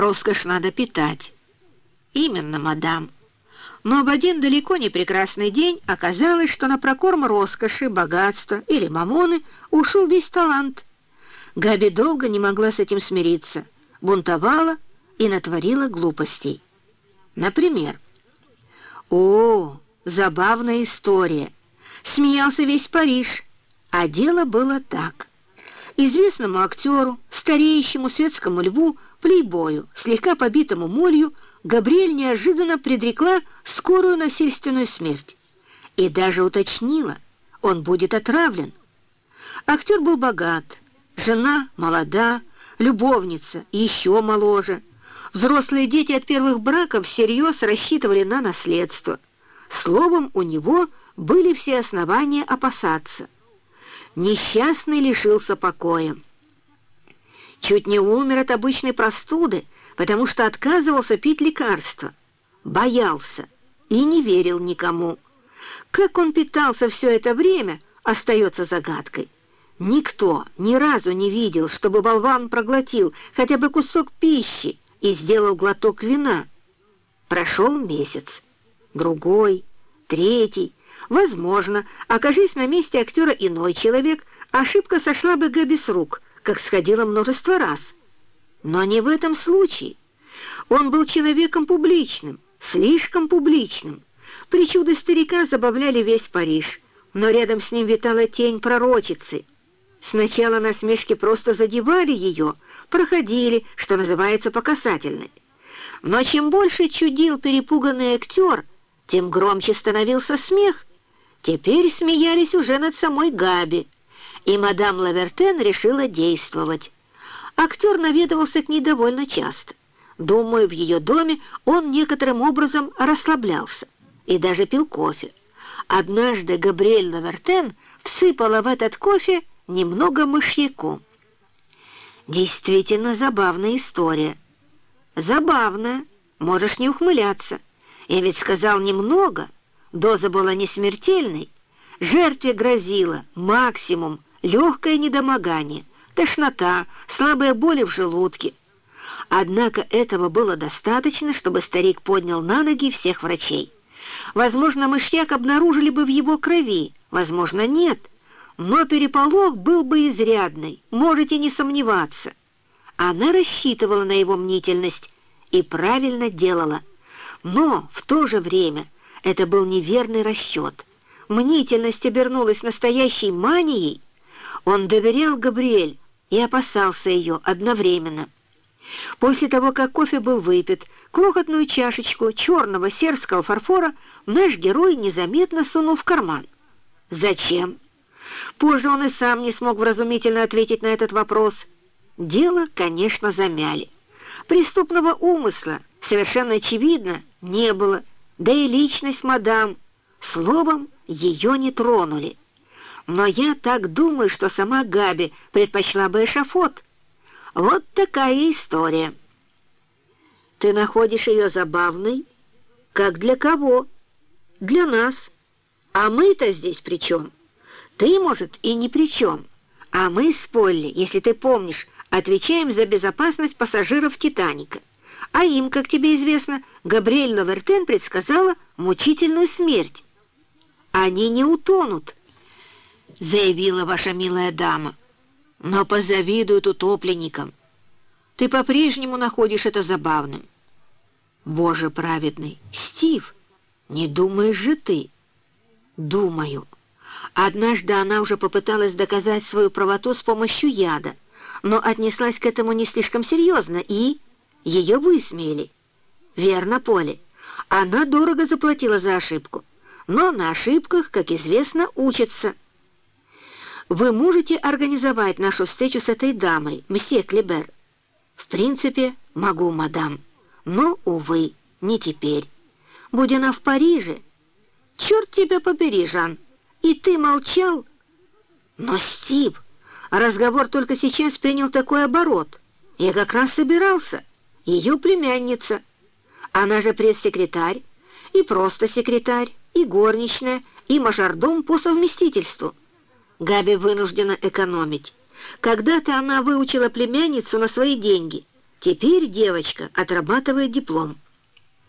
Роскошь надо питать. Именно, мадам. Но в один далеко не прекрасный день оказалось, что на прокорм роскоши, богатства или мамоны ушел весь талант. Габи долго не могла с этим смириться, бунтовала и натворила глупостей. Например, «О, забавная история!» Смеялся весь Париж, а дело было так. Известному актеру, стареющему светскому льву, плейбою, слегка побитому молью, Габриэль неожиданно предрекла скорую насильственную смерть и даже уточнила, он будет отравлен. Актер был богат, жена молода, любовница еще моложе. Взрослые дети от первых браков всерьез рассчитывали на наследство. Словом, у него были все основания опасаться. Несчастный лишился покоя. Чуть не умер от обычной простуды, потому что отказывался пить лекарства. Боялся и не верил никому. Как он питался все это время, остается загадкой. Никто ни разу не видел, чтобы болван проглотил хотя бы кусок пищи и сделал глоток вина. Прошел месяц, другой, третий. Возможно, окажись на месте актера иной человек, ошибка сошла бы Габи с рук, как сходила множество раз. Но не в этом случае. Он был человеком публичным, слишком публичным. Причуды старика забавляли весь Париж, но рядом с ним витала тень пророчицы. Сначала насмешки просто задевали ее, проходили, что называется, по касательной. Но чем больше чудил перепуганный актер, тем громче становился смех. Теперь смеялись уже над самой Габи, и мадам Лавертен решила действовать. Актер наведывался к ней довольно часто. Думаю, в ее доме он некоторым образом расслаблялся и даже пил кофе. Однажды Габриэль Лавертен всыпала в этот кофе немного мышьяку. Действительно забавная история. Забавная, можешь не ухмыляться. Я ведь сказал немного, доза была не смертельной. Жертве грозило максимум легкое недомогание, тошнота, слабая боль в желудке. Однако этого было достаточно, чтобы старик поднял на ноги всех врачей. Возможно, мышьяк обнаружили бы в его крови, возможно, нет, но переполох был бы изрядный, можете не сомневаться. Она рассчитывала на его мнительность и правильно делала. Но в то же время это был неверный расчет. Мнительность обернулась настоящей манией. Он доверял Габриэль и опасался ее одновременно. После того, как кофе был выпит, крохотную чашечку черного сербского фарфора наш герой незаметно сунул в карман. Зачем? Позже он и сам не смог вразумительно ответить на этот вопрос. Дело, конечно, замяли. Преступного умысла, совершенно очевидно, не было, да и личность мадам, словом, ее не тронули. Но я так думаю, что сама Габи предпочла бы эшафот, вот такая история. Ты находишь ее забавной? Как для кого? Для нас. А мы-то здесь при чем? Ты, может, и ни при чем. А мы с Полли, если ты помнишь, отвечаем за безопасность пассажиров «Титаника». А им, как тебе известно, Габриэль Лавертен предсказала мучительную смерть. Они не утонут, заявила ваша милая дама но позавидуют утопленникам. Ты по-прежнему находишь это забавным. Боже праведный, Стив, не думаешь же ты? Думаю. Однажды она уже попыталась доказать свою правоту с помощью яда, но отнеслась к этому не слишком серьезно, и ее высмеяли. Верно, Поле. Она дорого заплатила за ошибку, но на ошибках, как известно, учатся. Вы можете организовать нашу встречу с этой дамой, месье Клебер? В принципе, могу, мадам. Но, увы, не теперь. Будь она в Париже. Черт тебя побери, Жан. И ты молчал? Но, Стив, разговор только сейчас принял такой оборот. Я как раз собирался. Ее племянница. Она же пресс-секретарь, и просто секретарь, и горничная, и мажордом по совместительству. Габи вынуждена экономить. Когда-то она выучила племянницу на свои деньги, Теперь девочка отрабатывает диплом.